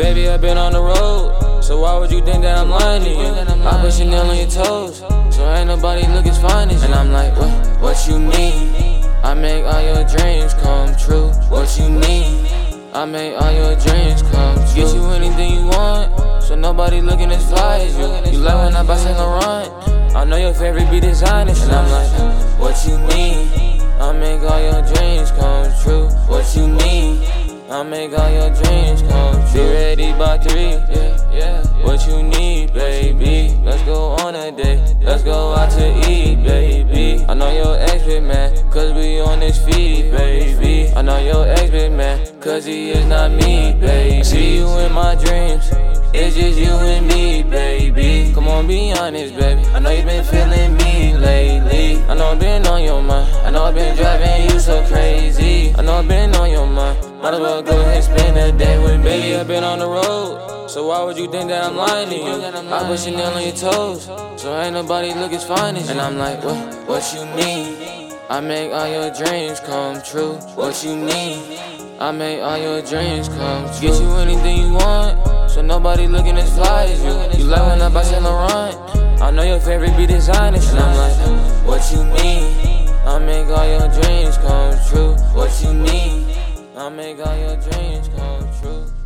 Baby, I've been on the road, so why would you think that I'm lying to you? I put Chanel on your toes, so ain't nobody look as fine as you. And I'm like, what, what you mean? I make all your dreams come true. What you mean? I make all your dreams come true. Get you anything you want, so nobody looking as fly as you. You like when I buy Saint Laurent? I know your favorite be designers, and I'm like, what you mean? I make all your dreams come true. What you mean? I make all your dreams come Be ready by three, yeah, yeah. What you need, baby? Let's go on a date. Let's go out to eat, baby. I know your ex been mad, cause we on this feed, baby. I know your ex been mad, cause he is not me, baby. See you in my dreams. It's just you and me, baby. Come on, be honest, baby. I know you've been feeling me lately. I know I've been on your mind. Might as well go ahead and spend a day with me. Baby, I've been on the road. So why would you think that I'm lying to you? I put Chanel on your toes. So ain't nobody look as fine as you. And I'm like, what, what you mean? I make all your dreams come true. What you mean? I make all your dreams come true. Get you anything you want. So nobody looking as fly as you. You like when I buy Saint Laurent? I know your favorite be designers. And I'm like, what you mean? I make all your dreams come true. What you need? I make all your dreams come true.